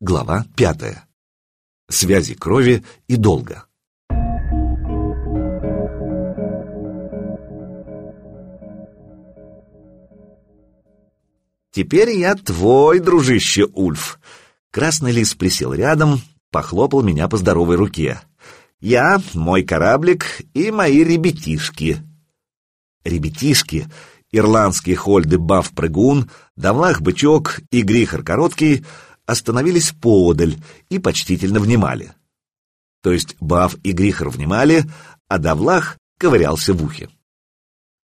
Глава пятая. Связи крови и долга. «Теперь я твой, дружище Ульф!» Красный лис присел рядом, похлопал меня по здоровой руке. «Я, мой кораблик и мои ребятишки». Ребятишки — ирландские хольды Баф-прыгун, Давлах-бычок и Грихар Короткий — остановились поодаль и почтительно внимали. То есть Баф и Грихар внимали, а Давлах ковырялся в ухе.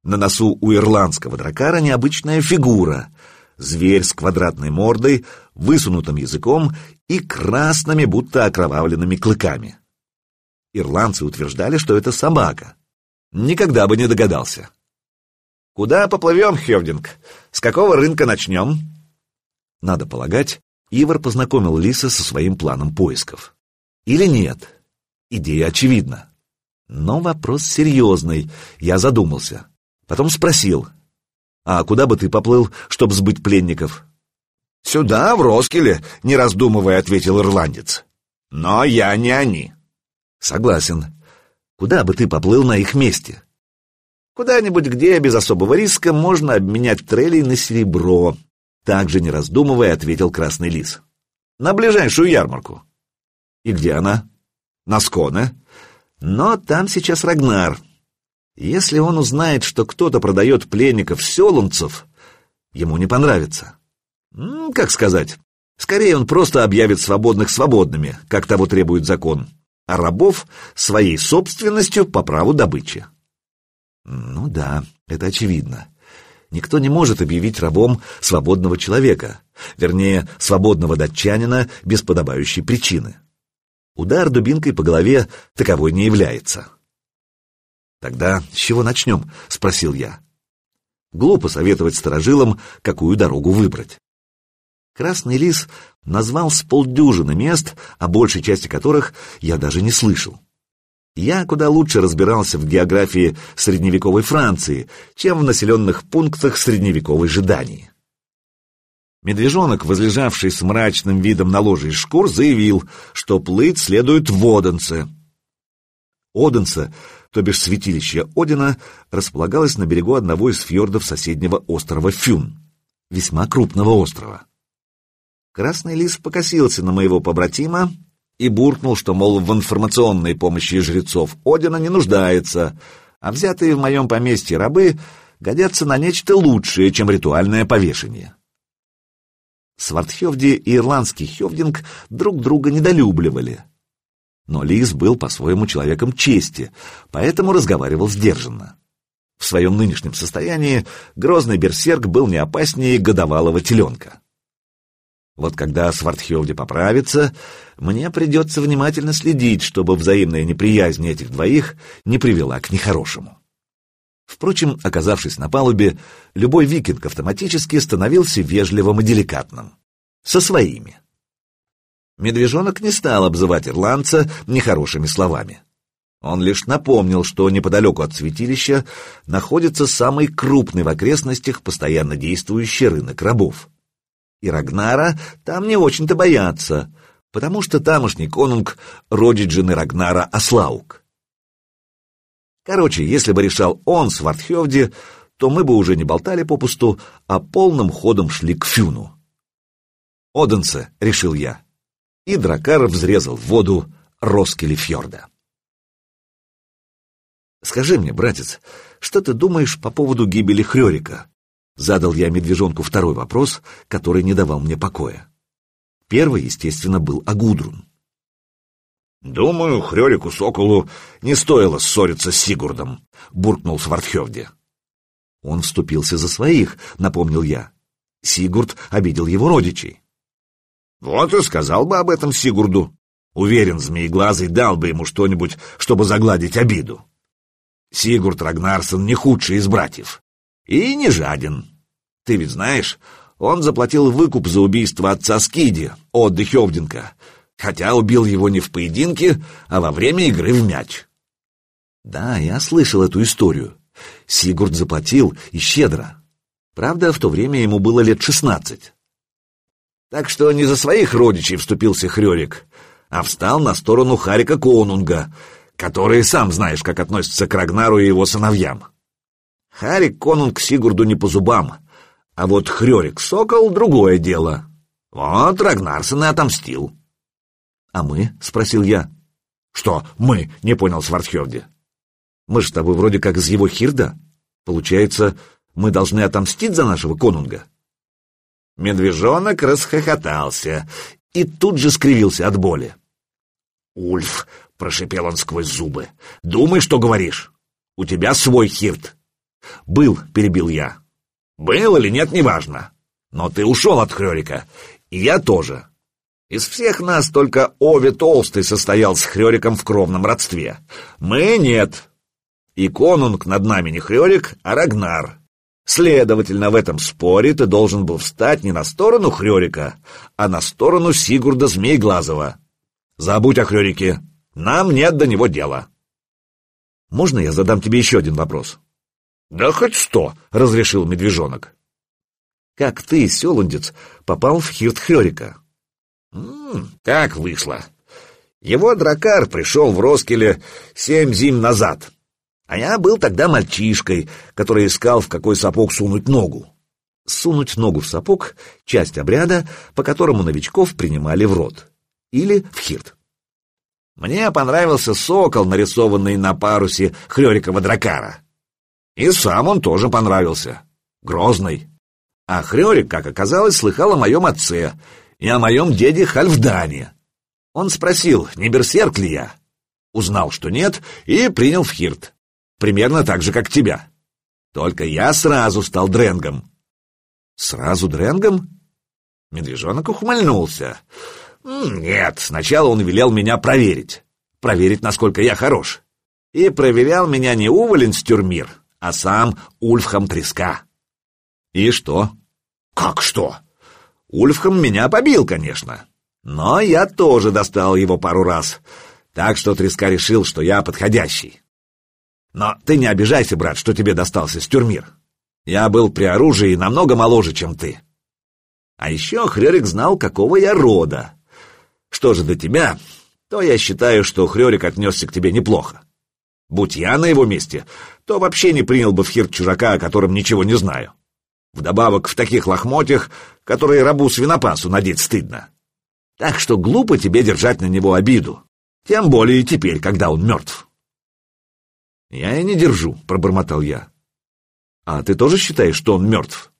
На носу у ирландского дракара необычная фигура — Зверь с квадратной мордой, высунутым языком и красными, будто окровавленными клыками. Ирландцы утверждали, что это собака. Никогда бы не догадался. «Куда поплывем, Хевдинг? С какого рынка начнем?» Надо полагать, Ивар познакомил Лиса со своим планом поисков. Или нет? Идея очевидна. Но вопрос серьезный, я задумался. Потом спросил — а куда бы ты поплыл, чтобы сбыть пленников? Сюда, в Роскеле, не раздумывая, ответил ирландец. Но я не они. Согласен. Куда бы ты поплыл на их месте? Куда-нибудь, где без особого риска можно обменять трелей на серебро. Также не раздумывая, ответил Красный Лис. На ближайшую ярмарку. И где она? На Сконе. Но там сейчас Рагнар. Если он узнает, что кто-то продает пленников-селунцев, ему не понравится. Как сказать? Скорее он просто объявит свободных свободными, как того требует закон, а рабов — своей собственностью по праву добычи. Ну да, это очевидно. Никто не может объявить рабом свободного человека, вернее, свободного датчанина без подобающей причины. Удар дубинкой по голове таковой не является. «Тогда с чего начнем?» — спросил я. Глупо советовать сторожилам, какую дорогу выбрать. Красный лис назвал с полдюжины мест, о большей части которых я даже не слышал. Я куда лучше разбирался в географии средневековой Франции, чем в населенных пунктах средневековой же Дании. Медвежонок, возлежавший с мрачным видом на ложе из шкур, заявил, что плыть следует в Оденце. Оденце то бишь святилище Одина, располагалось на берегу одного из фьордов соседнего острова Фюн, весьма крупного острова. Красный лис покосился на моего побратима и буркнул, что, мол, в информационной помощи жрецов Одина не нуждается, а взятые в моем поместье рабы годятся на нечто лучшее, чем ритуальное повешение. Свардхевди и ирландский Хевдинг друг друга недолюбливали — но Лис был по-своему человеком чести, поэтому разговаривал сдержанно. В своем нынешнем состоянии грозный берсерк был не опаснее годовалого теленка. Вот когда Свардхевде поправится, мне придется внимательно следить, чтобы взаимная неприязнь этих двоих не привела к нехорошему. Впрочем, оказавшись на палубе, любой викинг автоматически становился вежливым и деликатным. Со своими. Медвежонок не стал обзывать ирландца нехорошими словами. Он лишь напомнил, что неподалеку от святилища находится самый крупный в окрестностях постоянно действующий рынок рабов. И Рагнара там не очень-то боятся, потому что тамошний конунг — родит жены Рагнара Аслаук. Короче, если бы решал он с Вартхевди, то мы бы уже не болтали попусту, а полным ходом шли к Фюну. «Оденсе», — решил я, и дракар взрезал в воду Роскели фьорда. «Скажи мне, братец, что ты думаешь по поводу гибели Хрёрика?» Задал я медвежонку второй вопрос, который не давал мне покоя. Первый, естественно, был о Гудрун. «Думаю, Хрёрику Соколу не стоило ссориться с Сигурдом», — буркнул Свардхевде. «Он вступился за своих», — напомнил я. Сигурд обидел его родичей. Вот и сказал бы об этом Сигурду. Уверен, Змееглазый дал бы ему что-нибудь, чтобы загладить обиду. Сигурд Рагнарсон не худший из братьев. И не жаден. Ты ведь знаешь, он заплатил выкуп за убийство отца Скиди, Отды Хевдинка, хотя убил его не в поединке, а во время игры в мяч. Да, я слышал эту историю. Сигурд заплатил и щедро. Правда, в то время ему было лет шестнадцать. Так что не за своих родичей вступился Хрёрик, а встал на сторону Харика Конунга, который, сам знаешь, как относится к Рагнару и его сыновьям. Харик Конунг Сигурду не по зубам, а вот Хрёрик Сокол — другое дело. Вот Рагнарсон и отомстил. — А мы? — спросил я. — Что мы? — не понял Свардхевди. — Мы же с тобой вроде как из его хирда. Получается, мы должны отомстить за нашего конунга. Медвежонок расхохотался и тут же скривился от боли. «Ульф!» — прошипел он сквозь зубы. «Думай, что говоришь. У тебя свой хирт». «Был», — перебил я. «Был или нет, неважно. Но ты ушел от Хрёрика, и я тоже. Из всех нас только Ови Толстый состоял с Хрёриком в кровном родстве. Мы нет. И конунг над нами не Хрёрик, а Рагнар. Следовательно, в этом споре ты должен был встать не на сторону Хрёрика, а на сторону Сигурда Змейглазова. Забудь о Хрёрике. Нам нет до него дела. Можно я задам тебе еще один вопрос? Да хоть сто, — разрешил медвежонок. Как ты, селундец, попал в Хирт Хрёрика? Так вышло. Его дракар пришел в Роскеле семь зим назад. А я был тогда мальчишкой, который искал, в какой сапог сунуть ногу. Сунуть ногу в сапог — часть обряда, по которому новичков принимали в рот. Или в хирт. Мне понравился сокол, нарисованный на парусе Хрёрикова дракара. И сам он тоже понравился. Грозный. А Хрёрик, как оказалось, слыхал о моем отце и о моем деде Хальфдане. Он спросил, не берсерк ли я. Узнал, что нет, и принял в хирт примерно так же, как тебя. Только я сразу стал дренгом. Сразу дренгом? Медвежонок ухмыльнулся. Нет, сначала он велел меня проверить. Проверить, насколько я хорош. И проверял меня не Уволин Стюрмир, а сам Ульфхам Треска. И что? Как что? Ульфхам меня побил, конечно. Но я тоже достал его пару раз. Так что Треска решил, что я подходящий. Но ты не обижайся, брат, что тебе достался стюрмир. Я был при оружии намного моложе, чем ты. А еще Хрёрик знал, какого я рода. Что же до тебя, то я считаю, что Хрёрик отнесся к тебе неплохо. Будь я на его месте, то вообще не принял бы в хир чужака, о котором ничего не знаю. Вдобавок в таких лохмотьях, которые рабу свинопасу надеть стыдно. Так что глупо тебе держать на него обиду. Тем более теперь, когда он мертв. «Я и не держу», — пробормотал я. «А ты тоже считаешь, что он мертв?»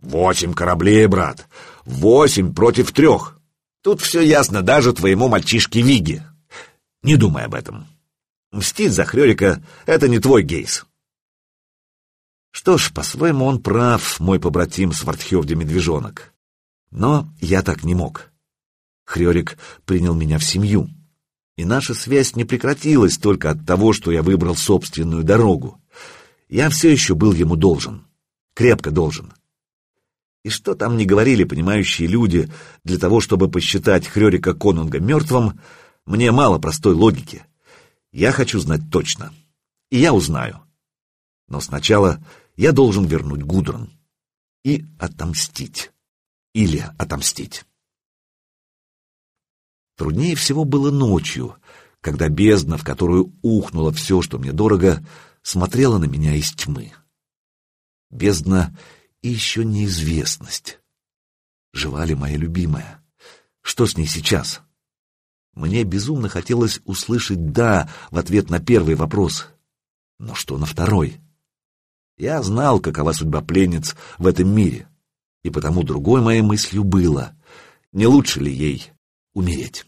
«Восемь кораблей, брат. Восемь против трех. Тут все ясно даже твоему мальчишке Виге. Не думай об этом. Мстить за Хрёрика — это не твой гейс». Что ж, по-своему он прав, мой побратим Свардхевде Медвежонок. Но я так не мог. Хрёрик принял меня в семью и наша связь не прекратилась только от того, что я выбрал собственную дорогу. Я все еще был ему должен, крепко должен. И что там не говорили понимающие люди, для того, чтобы посчитать Хрёрика Конунга мертвым, мне мало простой логики. Я хочу знать точно. И я узнаю. Но сначала я должен вернуть Гудрон. И отомстить. Или отомстить. Труднее всего было ночью, когда бездна, в которую ухнуло все, что мне дорого, смотрела на меня из тьмы. Бездна и еще неизвестность. Жива ли моя любимая? Что с ней сейчас? Мне безумно хотелось услышать «да» в ответ на первый вопрос. Но что на второй? Я знал, какова судьба пленниц в этом мире, и потому другой моей мыслью было, не лучше ли ей умереть.